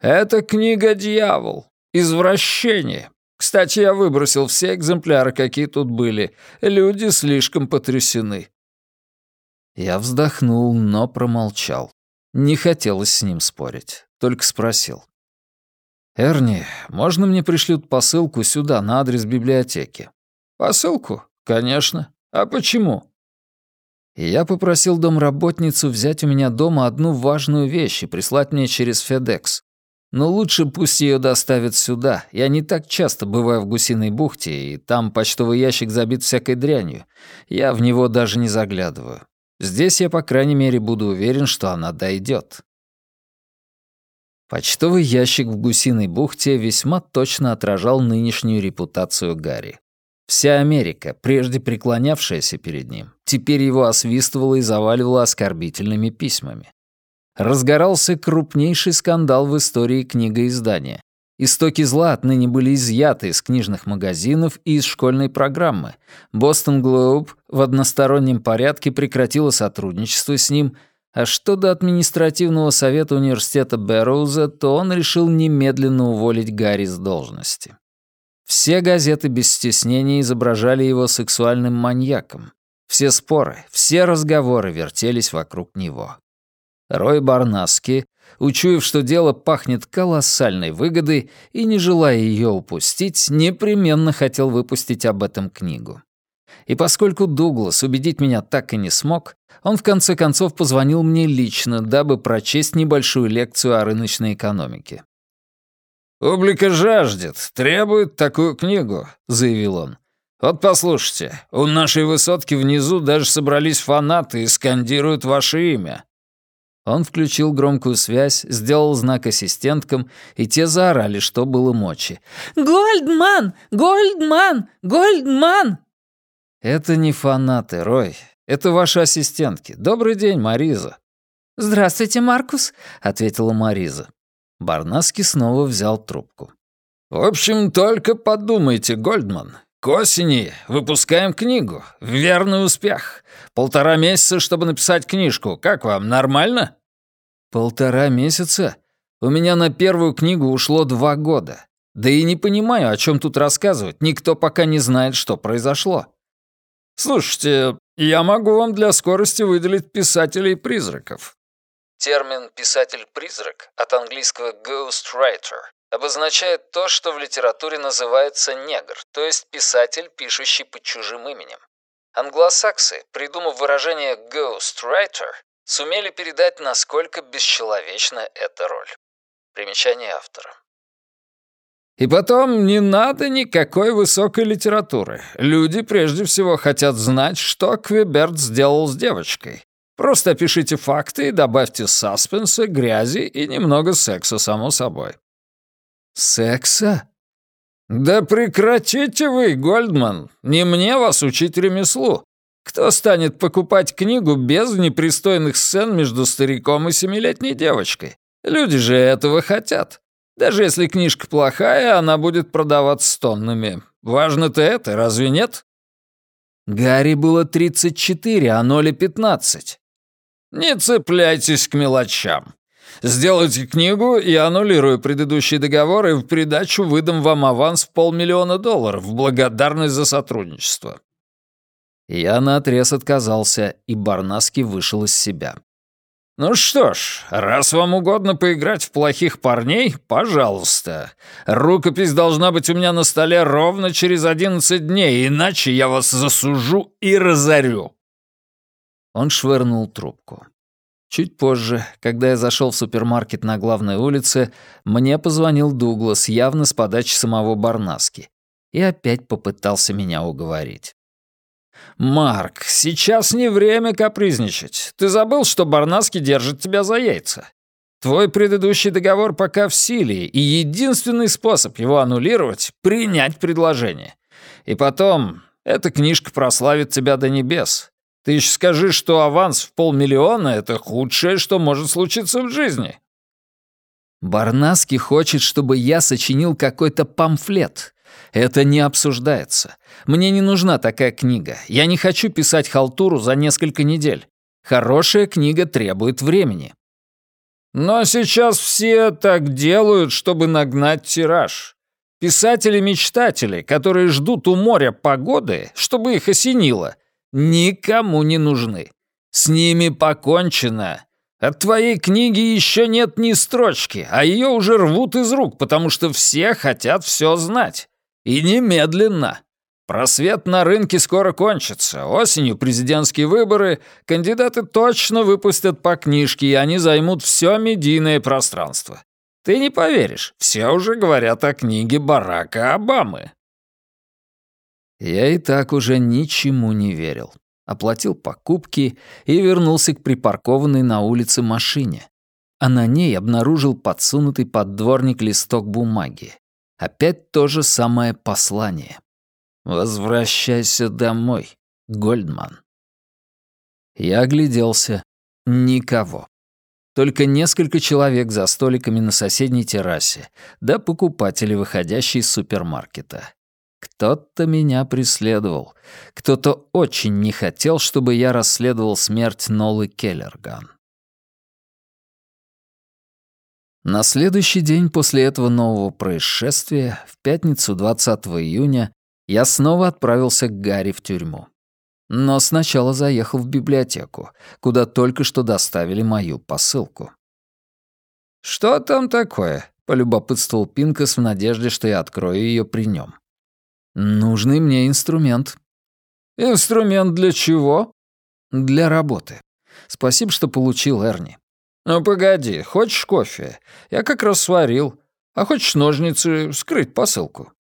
[SPEAKER 1] Это книга «Дьявол», «Извращение». Кстати, я выбросил все экземпляры, какие тут были. Люди слишком потрясены. Я вздохнул, но промолчал. Не хотелось с ним спорить, только спросил. «Эрни, можно мне пришлют посылку сюда, на адрес библиотеки?» «Посылку? Конечно. А почему?» Я попросил домработницу взять у меня дома одну важную вещь и прислать мне через Федекс. Но лучше пусть ее доставят сюда. Я не так часто бываю в Гусиной бухте, и там почтовый ящик забит всякой дрянью. Я в него даже не заглядываю. Здесь я, по крайней мере, буду уверен, что она дойдет. Почтовый ящик в Гусиной бухте весьма точно отражал нынешнюю репутацию Гарри. Вся Америка, прежде преклонявшаяся перед ним, теперь его освистывала и заваливала оскорбительными письмами. Разгорался крупнейший скандал в истории книгоиздания. Истоки зла отныне были изъяты из книжных магазинов и из школьной программы. Бостон Глоуб в одностороннем порядке прекратила сотрудничество с ним, а что до административного совета университета Бэрроуза, то он решил немедленно уволить Гарри с должности. Все газеты без стеснения изображали его сексуальным маньяком. Все споры, все разговоры вертелись вокруг него. Рой Барнаски, учуяв, что дело пахнет колоссальной выгодой и не желая ее упустить, непременно хотел выпустить об этом книгу. И поскольку Дуглас убедить меня так и не смог, он в конце концов позвонил мне лично, дабы прочесть небольшую лекцию о рыночной экономике. «Публика жаждет, требует такую книгу», — заявил он. «Вот послушайте, у нашей высотки внизу даже собрались фанаты и скандируют ваше имя. Он включил громкую связь, сделал знак ассистенткам, и те заорали, что было мочи.
[SPEAKER 3] «Гольдман! Гольдман! Гольдман!»
[SPEAKER 1] «Это не фанаты, Рой. Это ваши ассистентки. Добрый день, Мариза».
[SPEAKER 3] «Здравствуйте, Маркус», — ответила
[SPEAKER 1] Мариза. Барнаски снова взял трубку.
[SPEAKER 2] В общем, только подумайте, Гольдман. К осени выпускаем книгу. Верный успех. Полтора месяца, чтобы написать книжку. Как вам, нормально?
[SPEAKER 1] Полтора месяца? У меня на первую книгу ушло два года. Да и не понимаю, о чем тут рассказывать. Никто пока не знает, что произошло.
[SPEAKER 2] Слушайте, я могу вам для скорости выделить писателей-призраков.
[SPEAKER 1] Термин «писатель-призрак» от английского «ghostwriter» обозначает то, что в литературе называется негр, то есть писатель, пишущий под чужим именем. Англосаксы, придумав выражение «ghostwriter», сумели передать, насколько бесчеловечна эта роль. Примечание автора.
[SPEAKER 2] И потом, не надо никакой высокой литературы. Люди прежде всего хотят знать, что Квеберт сделал с девочкой. Просто опишите факты и добавьте саспенса, грязи и немного секса, само собой.
[SPEAKER 1] Секса?
[SPEAKER 2] Да прекратите вы, Гольдман. Не мне вас учить ремеслу. Кто станет покупать книгу без непристойных сцен между стариком и семилетней девочкой? Люди же этого хотят. Даже если книжка плохая, она будет продаваться тоннами. Важно-то это, разве нет?
[SPEAKER 1] Гарри было 34, а Ноле 15.
[SPEAKER 2] Не цепляйтесь к мелочам. Сделайте книгу, я аннулирую предыдущий договор и в придачу выдам вам аванс в полмиллиона долларов в благодарность за сотрудничество».
[SPEAKER 1] Я наотрез отказался, и Барнаски вышел из себя.
[SPEAKER 2] «Ну что ж, раз вам угодно поиграть в плохих парней, пожалуйста. Рукопись должна быть у меня на столе ровно через одиннадцать дней, иначе я вас засужу и разорю».
[SPEAKER 1] Он швырнул трубку. Чуть позже, когда я зашел в супермаркет на главной улице, мне позвонил Дуглас, явно с подачи самого Барнаски, и опять попытался меня уговорить.
[SPEAKER 2] «Марк, сейчас не время капризничать. Ты забыл, что Барнаски держит тебя за яйца? Твой предыдущий договор пока в силе, и единственный способ его аннулировать — принять предложение. И потом, эта книжка прославит тебя до небес. Ты еще скажи, что аванс в полмиллиона — это худшее, что может случиться в жизни».
[SPEAKER 1] Барнаски хочет, чтобы я сочинил какой-то памфлет. Это не обсуждается. Мне не нужна такая книга. Я не хочу писать халтуру за несколько недель. Хорошая книга требует времени.
[SPEAKER 2] Но сейчас все так делают, чтобы нагнать тираж. Писатели-мечтатели, которые ждут у моря погоды, чтобы их осенило — никому не нужны. С ними покончено. От твоей книги еще нет ни строчки, а ее уже рвут из рук, потому что все хотят все знать. И немедленно. Просвет на рынке скоро кончится. Осенью президентские выборы, кандидаты точно выпустят по книжке, и они займут все медийное пространство. Ты не поверишь, все уже говорят о книге Барака Обамы.
[SPEAKER 1] Я и так уже ничему не верил. Оплатил покупки и вернулся к припаркованной на улице машине. А на ней обнаружил подсунутый под дворник листок бумаги. Опять то же самое послание. «Возвращайся домой, Гольдман». Я огляделся. Никого. Только несколько человек за столиками на соседней террасе, да покупатели, выходящие из супермаркета. Кто-то меня преследовал. Кто-то очень не хотел, чтобы я расследовал смерть Нолы Келлерган. На следующий день после этого нового происшествия, в пятницу 20 июня, я снова отправился к Гарри в тюрьму. Но сначала заехал в библиотеку, куда только что доставили мою посылку.
[SPEAKER 2] «Что там такое?» — полюбопытствовал Пинкас в надежде, что я открою ее при нем.
[SPEAKER 1] Нужный мне инструмент.
[SPEAKER 2] Инструмент для чего?
[SPEAKER 1] Для работы. Спасибо, что получил, Эрни.
[SPEAKER 2] Ну, погоди, хочешь кофе? Я как раз сварил. А хочешь ножницы скрыть посылку?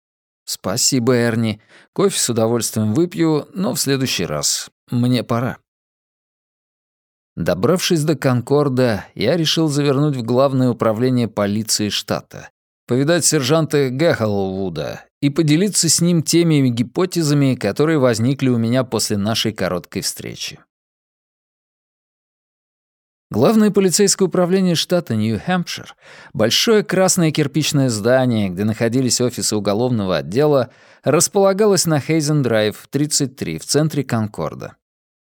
[SPEAKER 1] Спасибо, Эрни. Кофе с удовольствием выпью, но в следующий раз. Мне пора. Добравшись до Конкорда, я решил завернуть в главное управление полиции штата, повидать сержанта Гэхолвуда и поделиться с ним теми гипотезами, которые возникли у меня после нашей короткой встречи. Главное полицейское управление штата Нью-Хэмпшир, большое красное кирпичное здание, где находились офисы уголовного отдела, располагалось на Хейзен-драйв, 33, в центре Конкорда.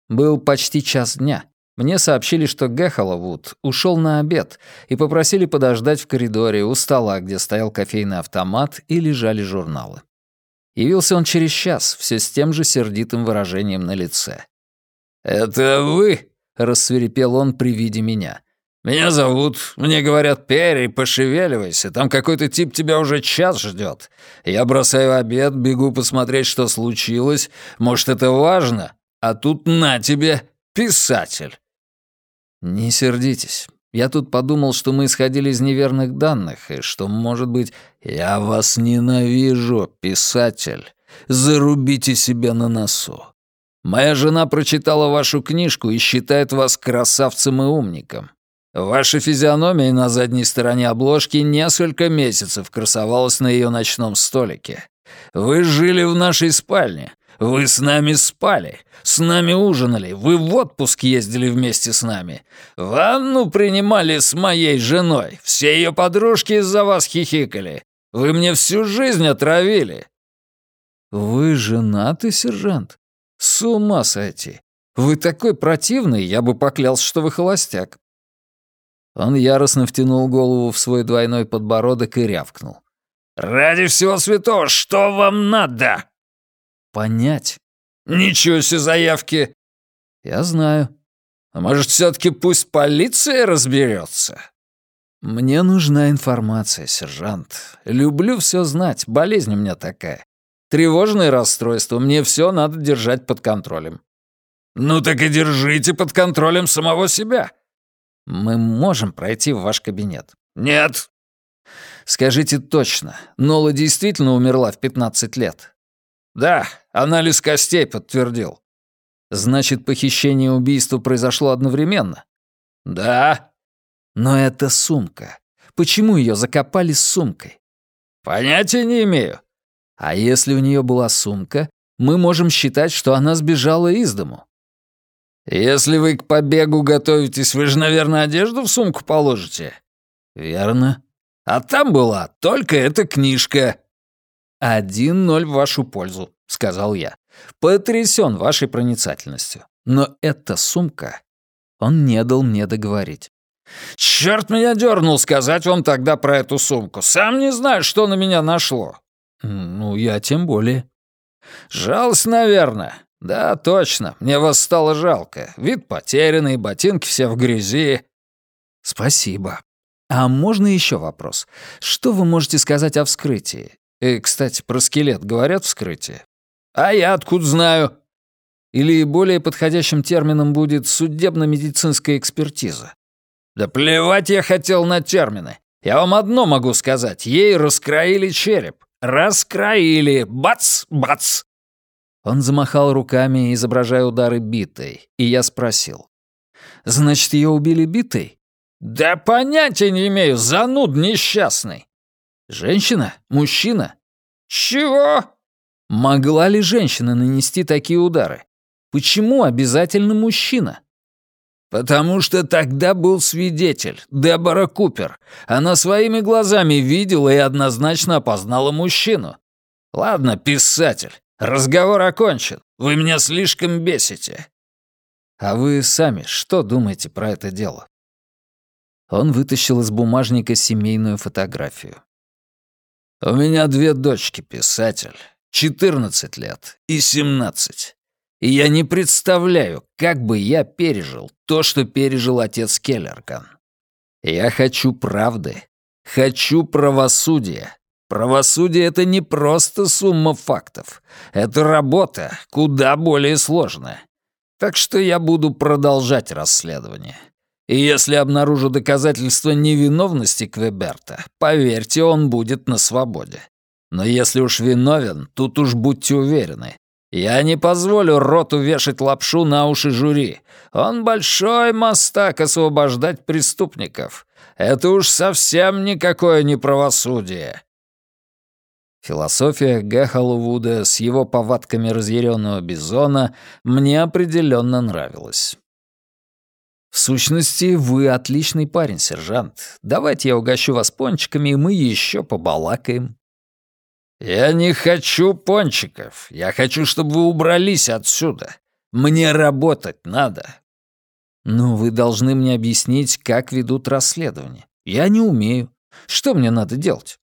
[SPEAKER 1] Был почти час дня. Мне сообщили, что Гэхоловуд ушел на обед и попросили подождать в коридоре у стола, где стоял кофейный автомат и лежали журналы. Явился он через час, все с тем же сердитым выражением на лице.
[SPEAKER 2] «Это вы?»
[SPEAKER 1] — рассверепел он при виде меня.
[SPEAKER 2] «Меня зовут, мне говорят, Перри, пошевеливайся, там какой-то тип тебя уже час ждет. Я бросаю обед, бегу посмотреть, что случилось, может, это важно, а тут на тебе, писатель».
[SPEAKER 1] «Не сердитесь. Я тут подумал, что мы исходили из неверных данных, и что, может быть...»
[SPEAKER 2] «Я вас ненавижу, писатель. Зарубите себя на носу. Моя жена прочитала вашу книжку и считает вас красавцем и умником. Ваша физиономия на задней стороне обложки несколько месяцев красовалась на ее ночном столике. Вы жили в нашей спальне, вы с нами спали, с нами ужинали, вы в отпуск ездили вместе с нами. Ванну принимали с моей женой, все ее подружки из-за вас хихикали. Вы мне всю жизнь отравили».
[SPEAKER 1] «Вы женаты, сержант? С ума сойти! Вы такой противный, я бы поклялся, что вы холостяк». Он яростно втянул голову в свой двойной подбородок и рявкнул.
[SPEAKER 2] «Ради всего святого, что вам надо?»
[SPEAKER 1] Понять.
[SPEAKER 2] Ничего себе заявки.
[SPEAKER 1] Я знаю.
[SPEAKER 2] А может, все таки пусть полиция разберется?
[SPEAKER 1] Мне нужна информация, сержант. Люблю все знать, болезнь у меня такая. Тревожное расстройство, мне все надо держать под контролем.
[SPEAKER 2] Ну так и держите под контролем самого себя.
[SPEAKER 1] Мы можем пройти в ваш кабинет.
[SPEAKER 2] Нет.
[SPEAKER 1] Скажите точно, Нола действительно умерла в 15 лет?
[SPEAKER 2] «Да, анализ костей подтвердил».
[SPEAKER 1] «Значит, похищение и убийство произошло одновременно?»
[SPEAKER 2] «Да».
[SPEAKER 1] «Но это сумка. Почему ее закопали с сумкой?»
[SPEAKER 2] «Понятия не имею».
[SPEAKER 1] «А если у нее была сумка, мы можем считать, что она сбежала из дому».
[SPEAKER 2] «Если вы к побегу готовитесь, вы же, наверное, одежду в сумку положите?»
[SPEAKER 1] «Верно».
[SPEAKER 2] «А там была только эта книжка».
[SPEAKER 1] «Один ноль в вашу пользу», — сказал я. «Потрясен вашей проницательностью. Но эта сумка...» Он не дал мне договорить.
[SPEAKER 2] «Чёрт меня дернул сказать вам тогда про эту сумку. Сам не знаю, что на меня нашло».
[SPEAKER 1] «Ну, я тем более».
[SPEAKER 2] «Жалость, наверное. Да, точно. Мне вас стало жалко. Вид потерянный, ботинки все в грязи».
[SPEAKER 1] «Спасибо. А можно еще вопрос? Что вы можете сказать о вскрытии? Э, кстати, про скелет говорят вскрытие?
[SPEAKER 2] А я откуда знаю?
[SPEAKER 1] Или более подходящим термином будет судебно-медицинская экспертиза?
[SPEAKER 2] Да плевать я хотел на термины. Я вам одно могу сказать. Ей раскроили череп. Раскроили. Бац, бац.
[SPEAKER 1] Он замахал руками, изображая удары битой, и я спросил. «Значит, ее убили битой?»
[SPEAKER 2] «Да понятия не имею, зануд несчастный.
[SPEAKER 1] Женщина? Мужчина?
[SPEAKER 2] Чего?
[SPEAKER 1] Могла ли женщина нанести такие удары? Почему обязательно мужчина?
[SPEAKER 2] Потому что тогда был свидетель, Дебора Купер. Она своими глазами видела и однозначно опознала мужчину. Ладно, писатель, разговор окончен. Вы меня слишком бесите.
[SPEAKER 1] А вы сами что думаете про это дело? Он вытащил из бумажника семейную фотографию.
[SPEAKER 2] У меня две дочки, писатель. 14 лет и 17. И я не представляю, как бы я пережил то, что пережил отец Келлерган. Я хочу правды. Хочу правосудия. Правосудие — это не просто сумма фактов. Это работа, куда более сложная. Так что я буду продолжать расследование. И если обнаружу доказательства невиновности Квеберта, поверьте, он будет на свободе. Но если уж виновен, тут уж будьте уверены. Я не позволю роту вешать лапшу на уши жюри. Он большой мастак освобождать преступников. Это уж совсем никакое не правосудие.
[SPEAKER 1] Философия Гэхолвуда с его повадками разъяренного бизона мне определенно нравилась. В сущности, вы отличный парень, сержант. Давайте я угощу вас пончиками, и мы еще побалакаем». «Я не хочу пончиков. Я хочу, чтобы вы убрались отсюда. Мне работать надо». «Ну, вы должны мне объяснить, как ведут расследование. Я не умею. Что мне надо делать?»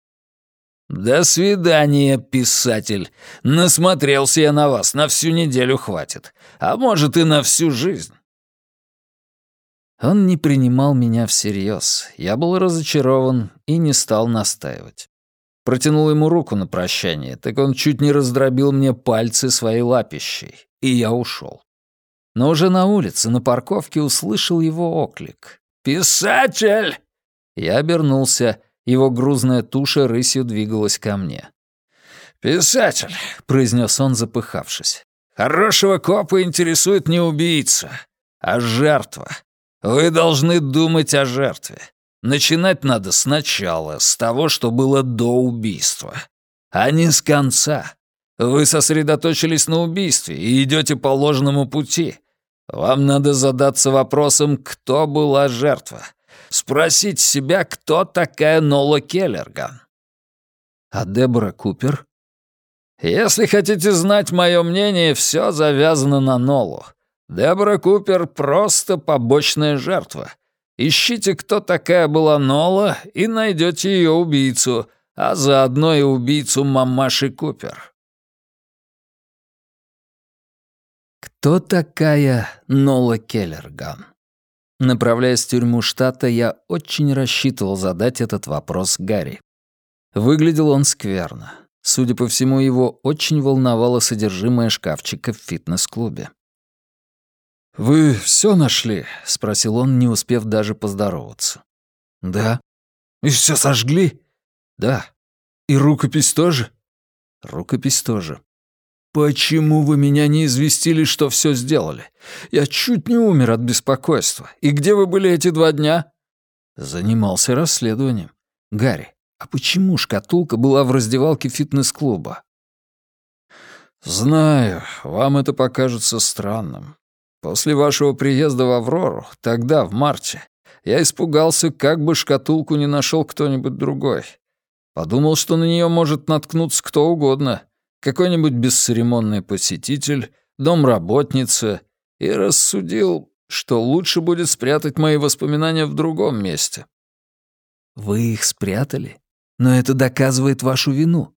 [SPEAKER 1] «До свидания, писатель. Насмотрелся я на вас, на всю неделю хватит. А может, и на всю жизнь». Он не принимал меня всерьез. Я был разочарован и не стал настаивать. Протянул ему руку на прощание, так он чуть не раздробил мне пальцы своей лапищей, и я ушел. Но уже на улице, на парковке, услышал его оклик. «Писатель!» Я обернулся, его грузная туша рысью двигалась ко мне. «Писатель!» — произнес он, запыхавшись. «Хорошего копа интересует не убийца, а жертва. Вы должны думать о жертве. Начинать надо сначала, с того, что было до убийства, а не с конца. Вы сосредоточились на убийстве и идете по ложному пути. Вам надо задаться вопросом, кто была жертва. Спросить себя, кто такая Нола Келлерган. А Дебора Купер? Если хотите знать мое мнение, все завязано на Нолу. Дебора Купер — просто побочная жертва. Ищите, кто такая была Нола, и найдете ее убийцу, а заодно и убийцу мамаши Купер. Кто такая Нола Келлерган? Направляясь в тюрьму штата, я очень рассчитывал задать этот вопрос Гарри. Выглядел он скверно. Судя по всему, его очень волновало содержимое шкафчика в фитнес-клубе. «Вы все нашли?» — спросил он, не успев даже поздороваться. «Да». «И все сожгли?» «Да». «И рукопись тоже?» «Рукопись тоже». «Почему вы меня не известили, что все сделали? Я чуть не умер от беспокойства. И где вы были эти два дня?» Занимался расследованием. «Гарри, а почему шкатулка была в раздевалке фитнес-клуба?» «Знаю, вам это покажется странным. После вашего приезда в Аврору, тогда, в марте, я испугался, как бы шкатулку не нашел кто-нибудь другой. Подумал, что на нее может наткнуться кто угодно. Какой-нибудь бесцеремонный посетитель, домработница. И рассудил, что лучше будет спрятать мои воспоминания в другом месте. Вы их спрятали? Но это доказывает вашу вину.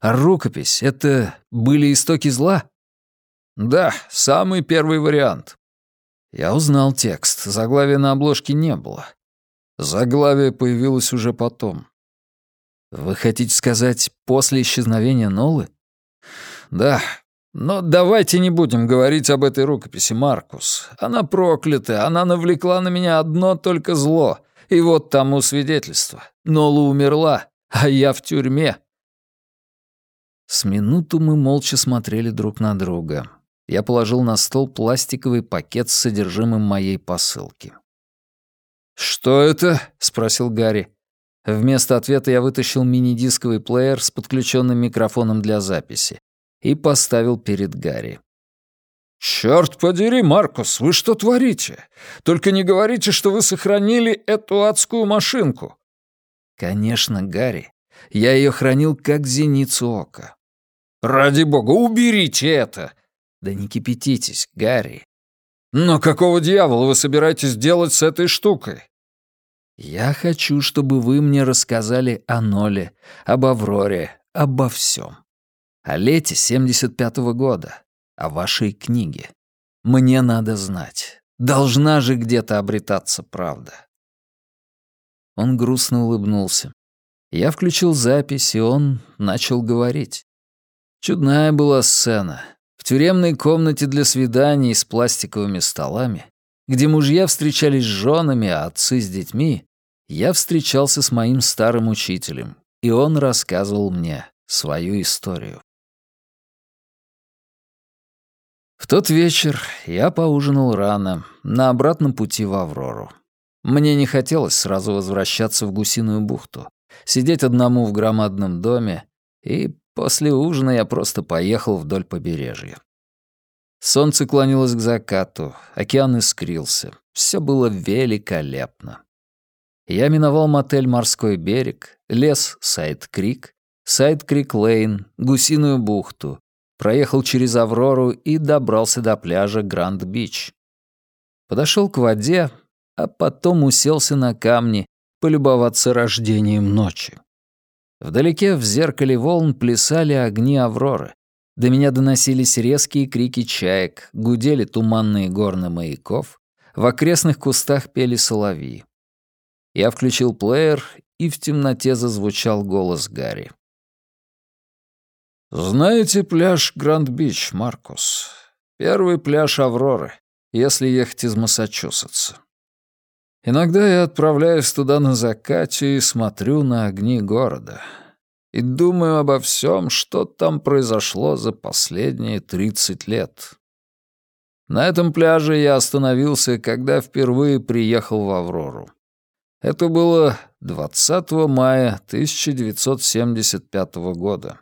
[SPEAKER 1] А рукопись — это были истоки зла? «Да, самый первый вариант». Я узнал текст, заглавия на обложке не было. Заглавие появилось уже потом. «Вы хотите сказать, после исчезновения Нолы?» «Да, но давайте не будем говорить об этой рукописи, Маркус. Она проклята, она навлекла на меня одно только зло. И вот тому свидетельство. Нола умерла, а я в тюрьме». С минуту мы молча смотрели друг на друга я положил на стол пластиковый пакет с содержимым моей посылки. «Что это?» — спросил Гарри. Вместо ответа я вытащил мини-дисковый плеер с подключенным микрофоном для записи и поставил перед Гарри. «Чёрт подери, Маркус, вы что творите? Только не говорите, что вы сохранили эту адскую машинку». «Конечно, Гарри. Я ее хранил как зеницу ока». «Ради бога, уберите это! «Да не кипятитесь, Гарри». «Но какого дьявола вы собираетесь делать с этой штукой?» «Я хочу, чтобы вы мне рассказали о Ноле, об Авроре, обо всем. О лете 75-го года, о вашей книге. Мне надо знать. Должна же где-то обретаться правда». Он грустно улыбнулся. Я включил запись, и он начал говорить. Чудная была сцена. В тюремной комнате для свиданий с пластиковыми столами, где мужья встречались с женами, а отцы с детьми, я встречался с моим старым учителем, и он рассказывал мне свою историю. В тот вечер я поужинал рано, на обратном пути в Аврору. Мне не хотелось сразу возвращаться в Гусиную бухту, сидеть одному в громадном доме и После ужина я просто поехал вдоль побережья. Солнце клонилось к закату, океан искрился. Все было великолепно. Я миновал мотель «Морской берег», лес «Сайд-Крик», «Сайд-Крик-Лейн», «Гусиную бухту», проехал через Аврору и добрался до пляжа Гранд-Бич. Подошел к воде, а потом уселся на камни, полюбоваться рождением ночи. Вдалеке в зеркале волн плясали огни Авроры. До меня доносились резкие крики чаек, гудели туманные горны маяков, в окрестных кустах пели соловьи. Я включил плеер, и в темноте зазвучал голос Гарри. «Знаете пляж Гранд-Бич, Маркус? Первый пляж Авроры, если ехать из Массачусетса. Иногда я отправляюсь туда на закате и смотрю на огни города. И думаю обо всем, что там произошло за последние 30 лет. На этом пляже я остановился, когда впервые приехал в Аврору. Это было 20 мая 1975 года.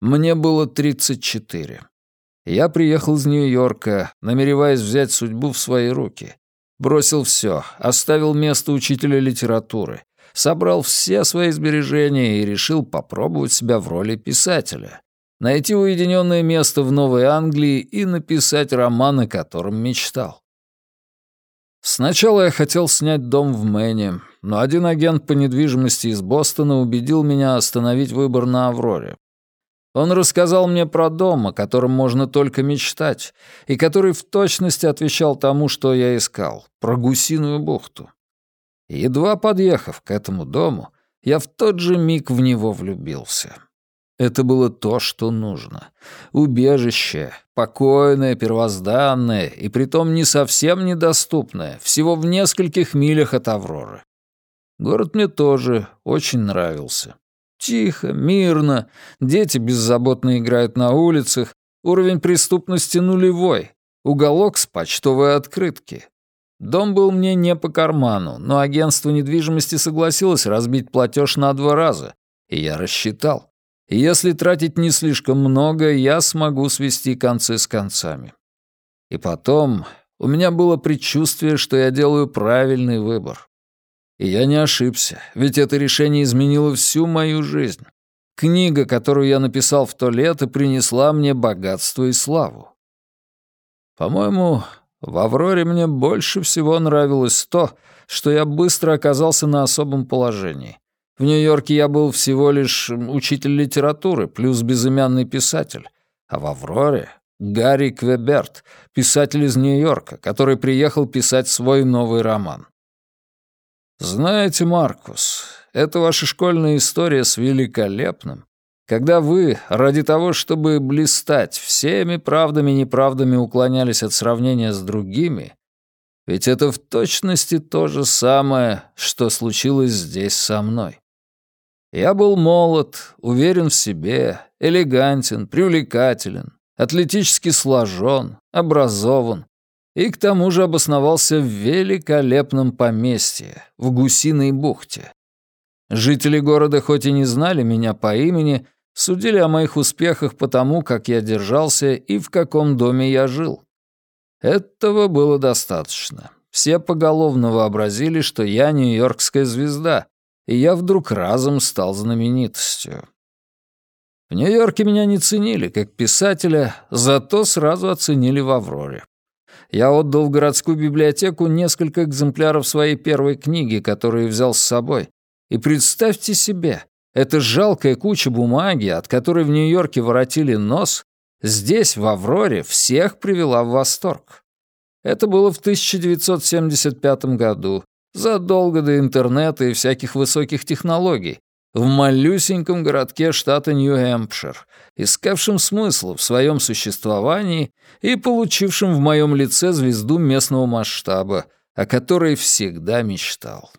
[SPEAKER 1] Мне было 34. Я приехал из Нью-Йорка, намереваясь взять судьбу в свои руки. Бросил все, оставил место учителя литературы, собрал все свои сбережения и решил попробовать себя в роли писателя. Найти уединенное место в Новой Англии и написать роман, о котором мечтал. Сначала я хотел снять дом в Мэне, но один агент по недвижимости из Бостона убедил меня остановить выбор на Авроре. Он рассказал мне про дом, о котором можно только мечтать, и который в точности отвечал тому, что я искал, про гусиную бухту. Едва подъехав к этому дому, я в тот же миг в него влюбился. Это было то, что нужно. Убежище, покойное, первозданное, и притом не совсем недоступное, всего в нескольких милях от Авроры. Город мне тоже очень нравился. Тихо, мирно, дети беззаботно играют на улицах, уровень преступности нулевой, уголок с почтовой открытки. Дом был мне не по карману, но агентство недвижимости согласилось разбить платеж на два раза, и я рассчитал. Если тратить не слишком много, я смогу свести концы с концами. И потом, у меня было предчувствие, что я делаю правильный выбор. И я не ошибся, ведь это решение изменило всю мою жизнь. Книга, которую я написал в то лето, принесла мне богатство и славу. По-моему, в «Авроре» мне больше всего нравилось то, что я быстро оказался на особом положении. В Нью-Йорке я был всего лишь учитель литературы, плюс безымянный писатель. А в «Авроре» — Гарри Квеберт, писатель из Нью-Йорка, который приехал писать свой новый роман. Знаете, Маркус, это ваша школьная история с великолепным, когда вы, ради того, чтобы блистать, всеми правдами и неправдами уклонялись от сравнения с другими, ведь это в точности то же самое, что случилось здесь со мной. Я был молод, уверен в себе, элегантен, привлекателен, атлетически сложен, образован и к тому же обосновался в великолепном поместье, в Гусиной бухте. Жители города хоть и не знали меня по имени, судили о моих успехах по тому, как я держался и в каком доме я жил. Этого было достаточно. Все поголовно вообразили, что я нью-йоркская звезда, и я вдруг разом стал знаменитостью. В Нью-Йорке меня не ценили как писателя, зато сразу оценили в «Авроре». Я отдал в городскую библиотеку несколько экземпляров своей первой книги, которую взял с собой. И представьте себе, эта жалкая куча бумаги, от которой в Нью-Йорке воротили нос, здесь, в «Авроре», всех привела в восторг. Это было в 1975 году, задолго до интернета и всяких высоких технологий, в малюсеньком городке штата Нью-Хэмпшир, искавшем смысл в своем существовании и получившем в моем лице звезду местного масштаба, о которой всегда мечтал.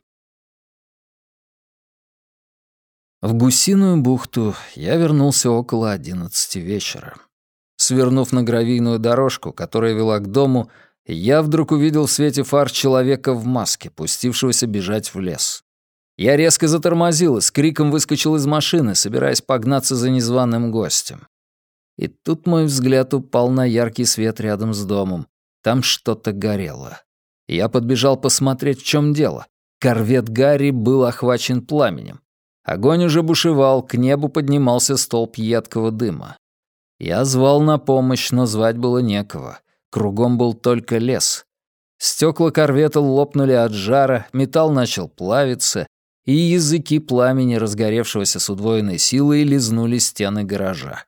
[SPEAKER 1] В Гусиную бухту я вернулся около одиннадцати вечера. Свернув на гравийную дорожку, которая вела к дому, я вдруг увидел в свете фар человека в маске, пустившегося бежать в лес. Я резко затормозил и с криком выскочил из машины, собираясь погнаться за незваным гостем. И тут мой взгляд упал на яркий свет рядом с домом. Там что-то горело. Я подбежал посмотреть, в чем дело. Корвет Гарри был охвачен пламенем. Огонь уже бушевал, к небу поднимался столб едкого дыма. Я звал на помощь, но звать было некого. Кругом был только лес. Стекла корвета лопнули от жара, металл начал плавиться, и языки пламени, разгоревшегося с удвоенной силой, лизнули стены гаража.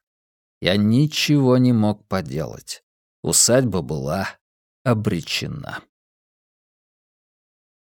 [SPEAKER 1] Я ничего не мог поделать. Усадьба была обречена.